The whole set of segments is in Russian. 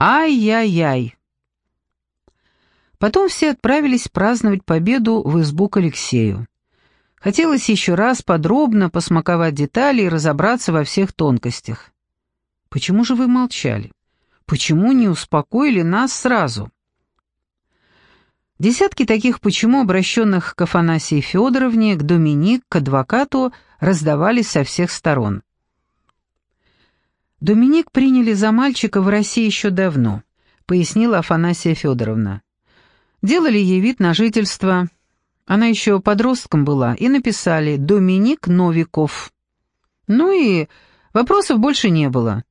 Ай-яй-яй. Потом все отправились праздновать победу в избу к Алексею. Хотелось еще раз подробно посмаковать детали и разобраться во всех тонкостях. Почему же вы молчали? Почему не успокоили нас сразу? Десятки таких «почему», обращенных к Афанасии Федоровне, к Доминик, к адвокату, раздавались со всех сторон. Доминик приняли за мальчика в России еще давно, пояснила Афанасия Федоровна. Делали ей вид на жительство. Она еще подростком была, и написали «Доминик Новиков». Ну и вопросов больше не было.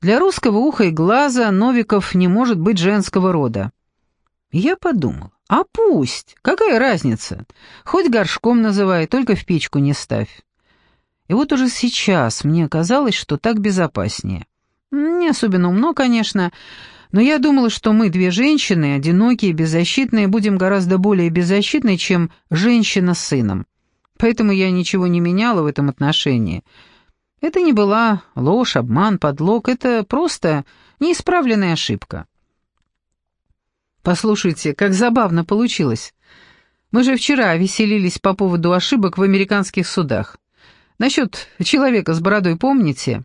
Для русского уха и глаза Новиков не может быть женского рода. Я подумал, а пусть, какая разница? Хоть горшком называй, только в печку не ставь. И вот уже сейчас мне казалось, что так безопаснее. Не особенно умно, конечно, но я думала, что мы, две женщины, одинокие, беззащитные, будем гораздо более беззащитны, чем женщина с сыном. Поэтому я ничего не меняла в этом отношении. Это не была ложь, обман, подлог, это просто неисправленная ошибка. Послушайте, как забавно получилось. Мы же вчера веселились по поводу ошибок в американских судах. Насчет человека с бородой помните?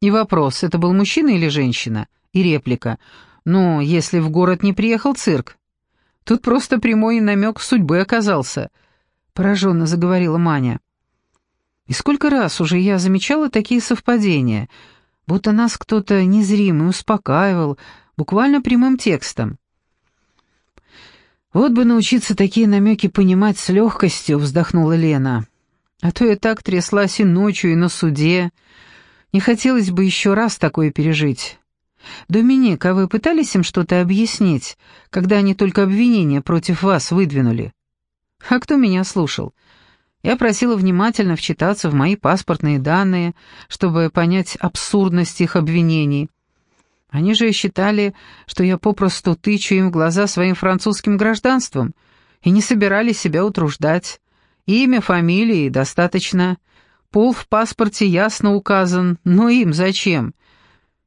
И вопрос, это был мужчина или женщина? И реплика. Ну, если в город не приехал цирк. Тут просто прямой намек судьбы оказался. Пораженно заговорила Маня. И сколько раз уже я замечала такие совпадения, будто нас кто-то незримый успокаивал, буквально прямым текстом. «Вот бы научиться такие намеки понимать с легкостью», — вздохнула Лена. А то я так тряслась и ночью, и на суде. Не хотелось бы еще раз такое пережить. Доминик, а вы пытались им что-то объяснить, когда они только обвинения против вас выдвинули? А кто меня слушал? Я просила внимательно вчитаться в мои паспортные данные, чтобы понять абсурдность их обвинений. Они же считали, что я попросту тычу им в глаза своим французским гражданством и не собирались себя утруждать. Имя, фамилии достаточно. Пол в паспорте ясно указан, но им зачем?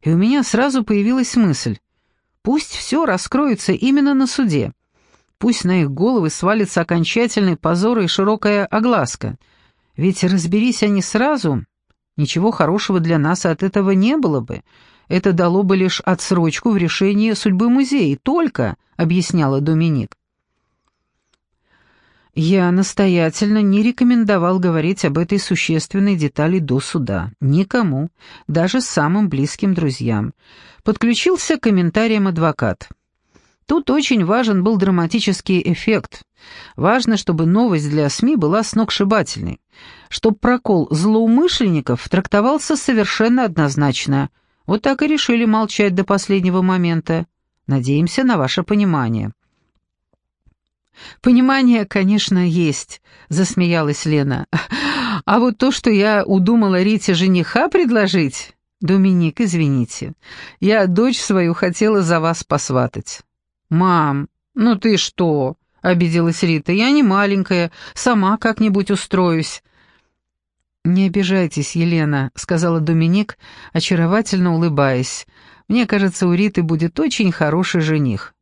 И у меня сразу появилась мысль. Пусть все раскроется именно на суде. Пусть на их головы свалится окончательный позор и широкая огласка. Ведь разберись они сразу, ничего хорошего для нас от этого не было бы. Это дало бы лишь отсрочку в решении судьбы музея, только, объясняла Доминик. Я настоятельно не рекомендовал говорить об этой существенной детали до суда. Никому, даже самым близким друзьям. Подключился к комментариям адвокат. Тут очень важен был драматический эффект. Важно, чтобы новость для СМИ была сногсшибательной. Чтоб прокол злоумышленников трактовался совершенно однозначно. Вот так и решили молчать до последнего момента. Надеемся на ваше понимание. «Понимание, конечно, есть», — засмеялась Лена. «А вот то, что я удумала Рите жениха предложить...» «Доминик, извините, я дочь свою хотела за вас посватать». «Мам, ну ты что?» — обиделась Рита. «Я не маленькая, сама как-нибудь устроюсь». «Не обижайтесь, Елена», — сказала Доминик, очаровательно улыбаясь. «Мне кажется, у Риты будет очень хороший жених».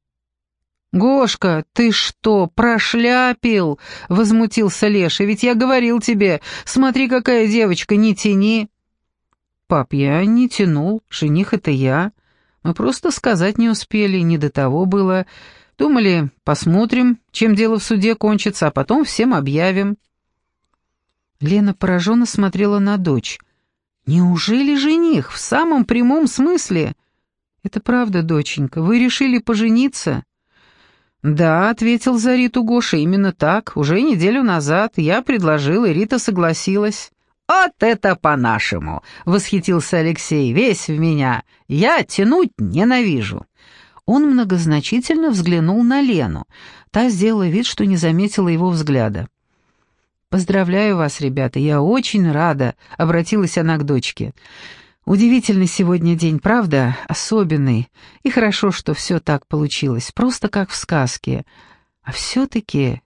«Гошка, ты что, прошляпил?» — возмутился Леша. «Ведь я говорил тебе, смотри, какая девочка, не тяни». «Пап, я не тянул, жених — это я. Мы просто сказать не успели, не до того было. Думали, посмотрим, чем дело в суде кончится, а потом всем объявим». Лена пораженно смотрела на дочь. «Неужели жених в самом прямом смысле?» «Это правда, доченька, вы решили пожениться?» «Да», — ответил за Риту Гоша, — «именно так. Уже неделю назад я предложил, и Рита согласилась». «Вот это по-нашему!» — восхитился Алексей. «Весь в меня. Я тянуть ненавижу». Он многозначительно взглянул на Лену. Та сделала вид, что не заметила его взгляда. «Поздравляю вас, ребята, я очень рада», — обратилась она к дочке. Удивительный сегодня день, правда? Особенный. И хорошо, что все так получилось, просто как в сказке. А все-таки...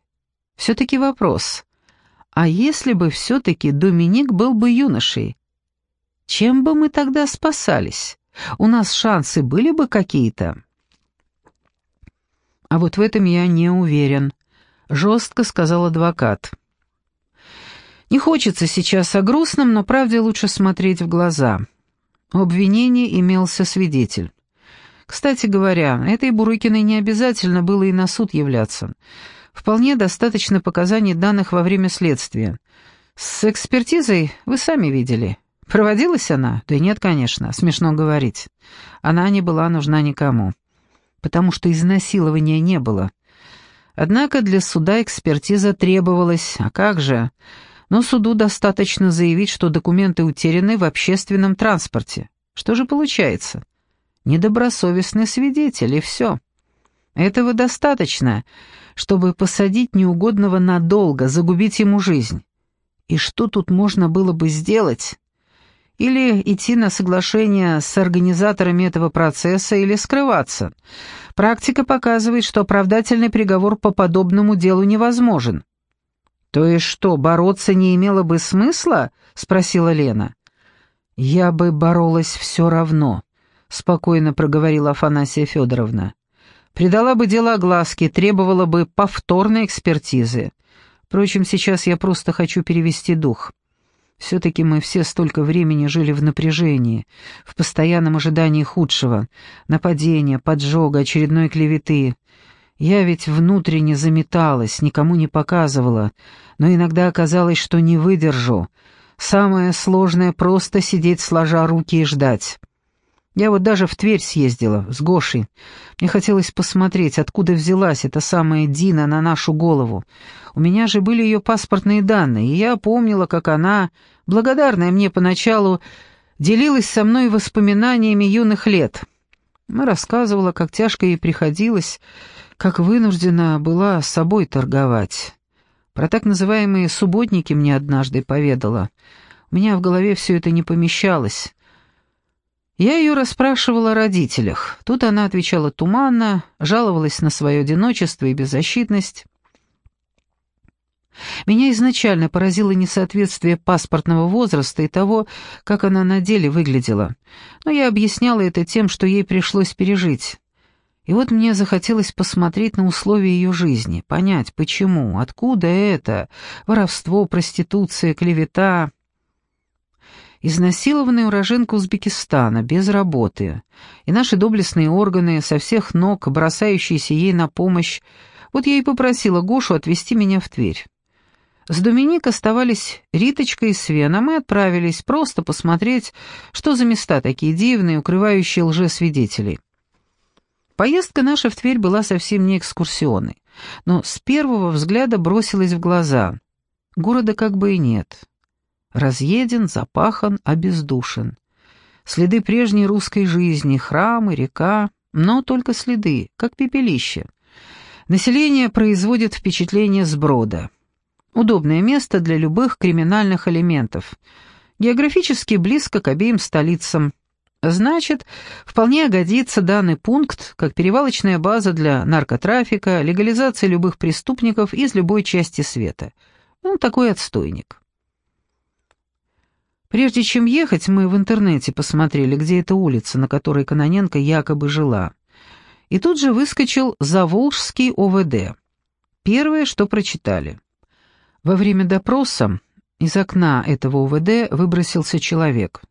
Все-таки вопрос. А если бы все-таки Доминик был бы юношей? Чем бы мы тогда спасались? у нас шансы были бы какие-то?» «А вот в этом я не уверен», — жестко сказал адвокат. «Не хочется сейчас о грустном, но правде лучше смотреть в глаза. У обвинения имелся свидетель. Кстати говоря, этой Бурыкиной не обязательно было и на суд являться. Вполне достаточно показаний данных во время следствия. С экспертизой вы сами видели. Проводилась она? Да нет, конечно, смешно говорить. Она не была нужна никому, потому что изнасилования не было. Однако для суда экспертиза требовалась, а как же? Но суду достаточно заявить, что документы утеряны в общественном транспорте. Что же получается? Недобросовестный свидетель, и все. Этого достаточно, чтобы посадить неугодного надолго, загубить ему жизнь. И что тут можно было бы сделать? Или идти на соглашение с организаторами этого процесса, или скрываться. Практика показывает, что оправдательный приговор по подобному делу невозможен. «То есть что, бороться не имело бы смысла?» — спросила Лена. «Я бы боролась все равно», — спокойно проговорила Афанасия Федоровна. «Придала бы дело огласке, требовала бы повторной экспертизы. Впрочем, сейчас я просто хочу перевести дух. Все-таки мы все столько времени жили в напряжении, в постоянном ожидании худшего, нападения, поджога, очередной клеветы. Я ведь внутренне заметалась, никому не показывала, но иногда оказалось, что не выдержу. Самое сложное — просто сидеть сложа руки и ждать. Я вот даже в Тверь съездила, с Гошей. Мне хотелось посмотреть, откуда взялась эта самая Дина на нашу голову. У меня же были ее паспортные данные, и я помнила, как она, благодарная мне поначалу, делилась со мной воспоминаниями юных лет. Она рассказывала, как тяжко ей приходилось, как вынуждена была с собой торговать. Про так называемые субботники мне однажды поведала. У меня в голове все это не помещалось. Я ее расспрашивала о родителях. Тут она отвечала туманно, жаловалась на свое одиночество и беззащитность. Меня изначально поразило несоответствие паспортного возраста и того, как она на деле выглядела. Но я объясняла это тем, что ей пришлось пережить. И вот мне захотелось посмотреть на условия ее жизни, понять, почему, откуда это, воровство, проституция, клевета. Изнасилованная уроженка Узбекистана, без работы, и наши доблестные органы, со всех ног, бросающиеся ей на помощь, вот я и попросила Гошу отвезти меня в Тверь. С Доминик оставались Риточка и Свен, а мы отправились просто посмотреть, что за места такие дивные, укрывающие лжесвидетелей. Поездка наша в Тверь была совсем не экскурсионной, но с первого взгляда бросилась в глаза. Города как бы и нет. Разъеден, запахан, обездушен. Следы прежней русской жизни, храмы, река, но только следы, как пепелище. Население производит впечатление сброда. Удобное место для любых криминальных элементов. Географически близко к обеим столицам. Значит, вполне годится данный пункт как перевалочная база для наркотрафика, легализации любых преступников из любой части света. Он такой отстойник. Прежде чем ехать, мы в интернете посмотрели, где эта улица, на которой Каноненко якобы жила. И тут же выскочил Заволжский ОВД. Первое, что прочитали. Во время допроса из окна этого УВД выбросился человек.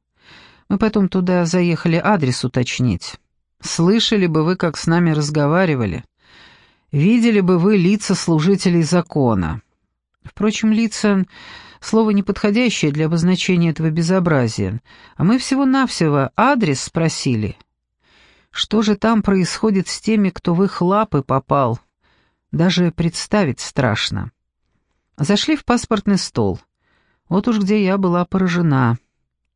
Мы потом туда заехали адрес уточнить. Слышали бы вы, как с нами разговаривали. Видели бы вы лица служителей закона. Впрочем, лица Слово неподходящее для обозначения этого безобразия, а мы всего-навсего адрес спросили. Что же там происходит с теми, кто в их лапы попал? Даже представить страшно. Зашли в паспортный стол. Вот уж где я была поражена.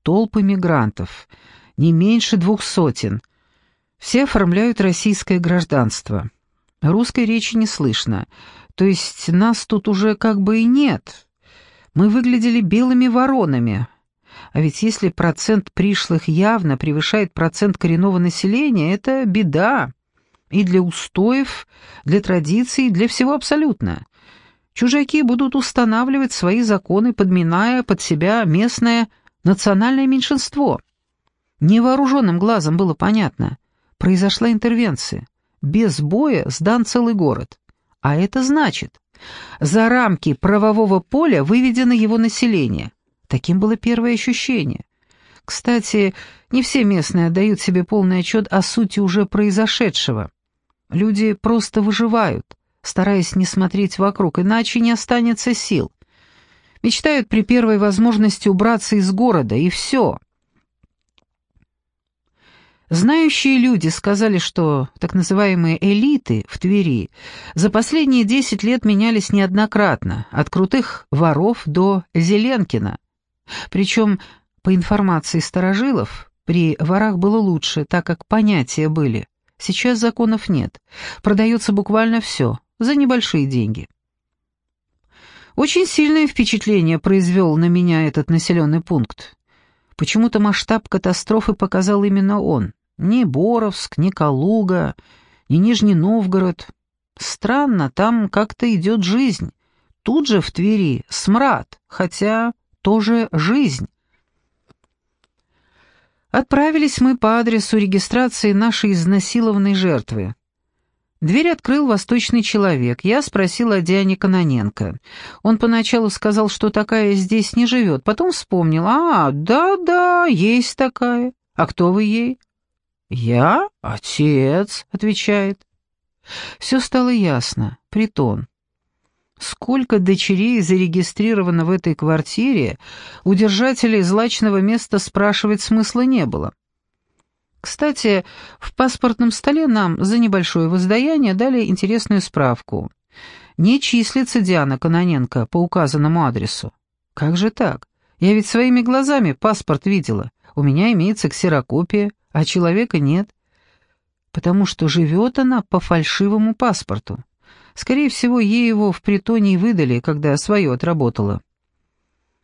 Толпы мигрантов, не меньше двух сотен. Все оформляют российское гражданство. Русской речи не слышно, то есть нас тут уже как бы и нет, мы выглядели белыми воронами. А ведь если процент пришлых явно превышает процент коренного населения, это беда. И для устоев, для традиций, для всего абсолютно. Чужаки будут устанавливать свои законы, подминая под себя местное национальное меньшинство. Невооруженным глазом было понятно. Произошла интервенция. Без боя сдан целый город. А это значит, за рамки правового поля выведено его население. Таким было первое ощущение. Кстати, не все местные отдают себе полный отчет о сути уже произошедшего. Люди просто выживают, стараясь не смотреть вокруг, иначе не останется сил. Мечтают при первой возможности убраться из города, и все. Знающие люди сказали, что так называемые элиты в Твери за последние десять лет менялись неоднократно, от крутых воров до Зеленкина. Причем, по информации старожилов, при ворах было лучше, так как понятия были. Сейчас законов нет. Продается буквально все, за небольшие деньги. Очень сильное впечатление произвел на меня этот населенный пункт. Почему-то масштаб катастрофы показал именно он. Ни Боровск, ни Калуга, ни Нижний Новгород. Странно, там как-то идет жизнь. Тут же в Твери смрад, хотя тоже жизнь. Отправились мы по адресу регистрации нашей изнасилованной жертвы. Дверь открыл восточный человек. Я спросил о Диане Каноненко. Он поначалу сказал, что такая здесь не живет. Потом вспомнил. «А, да-да, есть такая. А кто вы ей?» «Я? Отец», — отвечает. Все стало ясно. Притон. Сколько дочерей зарегистрировано в этой квартире, у держателей злачного места спрашивать смысла не было. Кстати, в паспортном столе нам за небольшое воздаяние дали интересную справку. Не числится Диана Каноненко по указанному адресу. Как же так? Я ведь своими глазами паспорт видела. У меня имеется ксерокопия, а человека нет. Потому что живет она по фальшивому паспорту. Скорее всего, ей его в притоне выдали, когда свое отработала.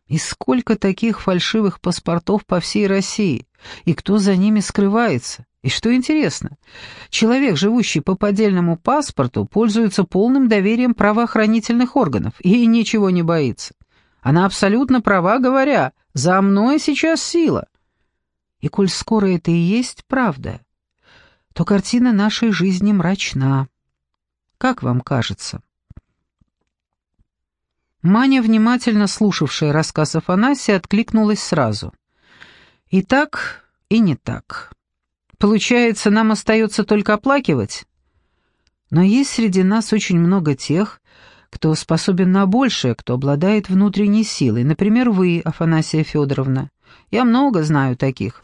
И сколько таких фальшивых паспортов по всей России, и кто за ними скрывается. И что интересно, человек, живущий по поддельному паспорту, пользуется полным доверием правоохранительных органов и ничего не боится. Она абсолютно права, говоря, «За мной сейчас сила». И коль скоро это и есть правда, то картина нашей жизни мрачна. Как вам кажется? Маня, внимательно слушавшая рассказ Афанасия, откликнулась сразу. «И так, и не так. Получается, нам остается только оплакивать? Но есть среди нас очень много тех, кто способен на большее, кто обладает внутренней силой. Например, вы, Афанасия Федоровна. Я много знаю таких.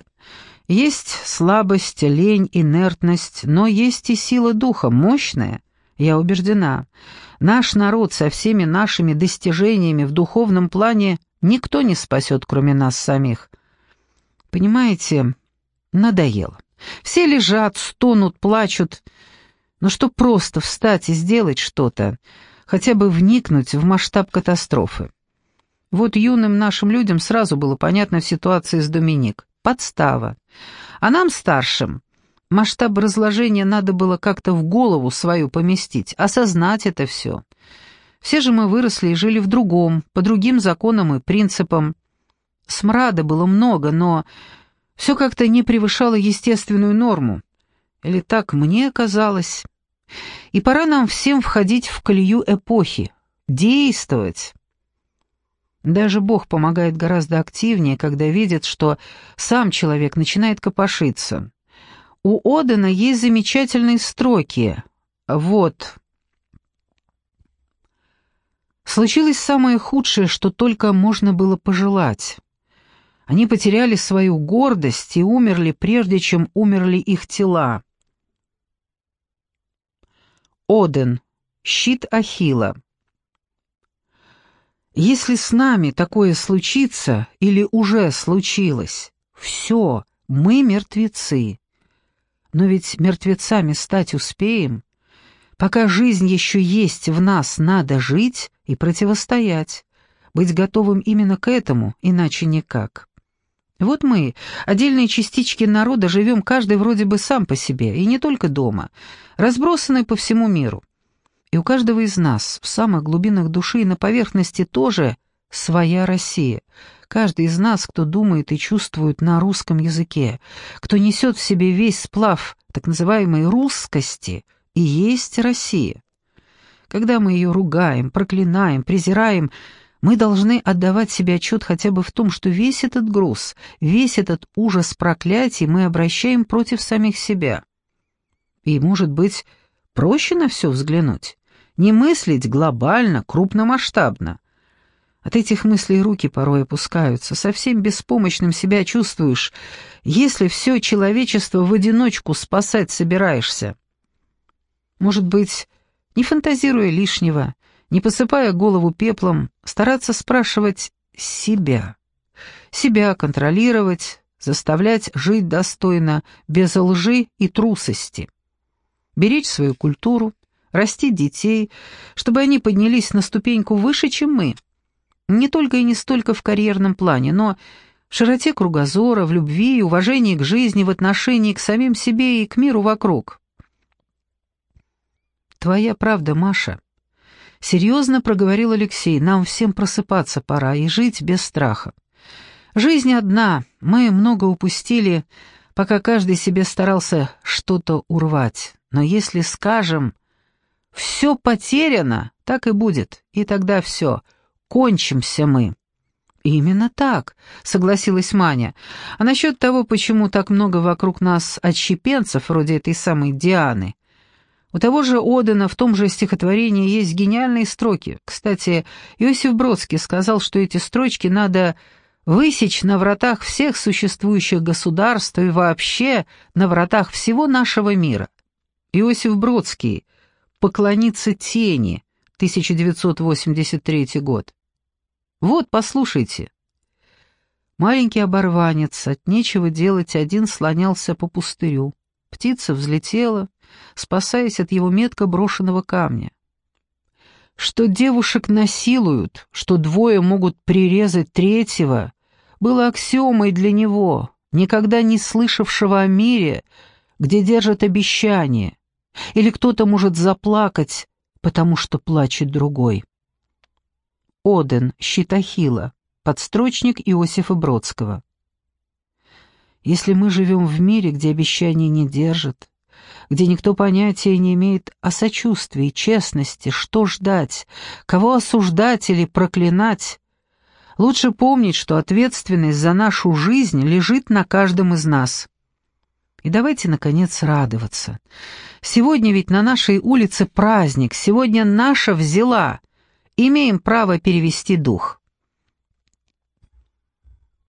Есть слабость, лень, инертность, но есть и сила духа, мощная, я убеждена. Наш народ со всеми нашими достижениями в духовном плане никто не спасет, кроме нас самих. Понимаете, надоело. Все лежат, стонут, плачут. Но что просто встать и сделать что-то, хотя бы вникнуть в масштаб катастрофы. Вот юным нашим людям сразу было понятно в ситуации с Доминик. Подстава. А нам, старшим, Масштаб разложения надо было как-то в голову свою поместить, осознать это все. Все же мы выросли и жили в другом, по другим законам и принципам. Смрада было много, но все как-то не превышало естественную норму. Или так мне казалось. И пора нам всем входить в колею эпохи, действовать. Даже Бог помогает гораздо активнее, когда видит, что сам человек начинает копошиться. У Одена есть замечательные строки. Вот. Случилось самое худшее, что только можно было пожелать. Они потеряли свою гордость и умерли, прежде чем умерли их тела. Оден. Щит Ахила. Если с нами такое случится или уже случилось, все, мы мертвецы. Но ведь мертвецами стать успеем. Пока жизнь еще есть в нас, надо жить и противостоять, быть готовым именно к этому, иначе никак. Вот мы, отдельные частички народа, живем каждый вроде бы сам по себе, и не только дома, разбросанные по всему миру. И у каждого из нас в самых глубинах души и на поверхности тоже своя Россия, Каждый из нас, кто думает и чувствует на русском языке, кто несет в себе весь сплав так называемой русскости, и есть Россия. Когда мы ее ругаем, проклинаем, презираем, мы должны отдавать себе отчет хотя бы в том, что весь этот груз, весь этот ужас проклятий мы обращаем против самих себя. И, может быть, проще на все взглянуть, не мыслить глобально, крупномасштабно. От этих мыслей руки порой опускаются, совсем беспомощным себя чувствуешь, если все человечество в одиночку спасать собираешься. Может быть, не фантазируя лишнего, не посыпая голову пеплом, стараться спрашивать себя. Себя контролировать, заставлять жить достойно, без лжи и трусости. Беречь свою культуру, растить детей, чтобы они поднялись на ступеньку выше, чем мы. Не только и не столько в карьерном плане, но в широте кругозора, в любви и уважении к жизни, в отношении к самим себе и к миру вокруг. «Твоя правда, Маша», — серьезно проговорил Алексей, — «нам всем просыпаться пора и жить без страха. Жизнь одна, мы много упустили, пока каждый себе старался что-то урвать. Но если скажем «все потеряно», так и будет, и тогда все, кончимся мы». «Именно так», — согласилась Маня. «А насчет того, почему так много вокруг нас отщепенцев, вроде этой самой Дианы, у того же Одена в том же стихотворении есть гениальные строки. Кстати, Иосиф Бродский сказал, что эти строчки надо высечь на вратах всех существующих государств и вообще на вратах всего нашего мира. Иосиф Бродский «Поклониться тени», 1983 год. Вот, послушайте. Маленький оборванец, от нечего делать один слонялся по пустырю. Птица взлетела, спасаясь от его метко брошенного камня. Что девушек насилуют, что двое могут прирезать третьего, было аксиомой для него, никогда не слышавшего о мире, где держат обещания, или кто-то может заплакать, потому что плачет другой. Оден, Щитахила, подстрочник Иосифа Бродского. Если мы живем в мире, где обещания не держат, где никто понятия не имеет о сочувствии, честности, что ждать, кого осуждать или проклинать. Лучше помнить, что ответственность за нашу жизнь лежит на каждом из нас. И давайте, наконец, радоваться. Сегодня ведь на нашей улице праздник, сегодня наша взяла. Имеем право перевести дух.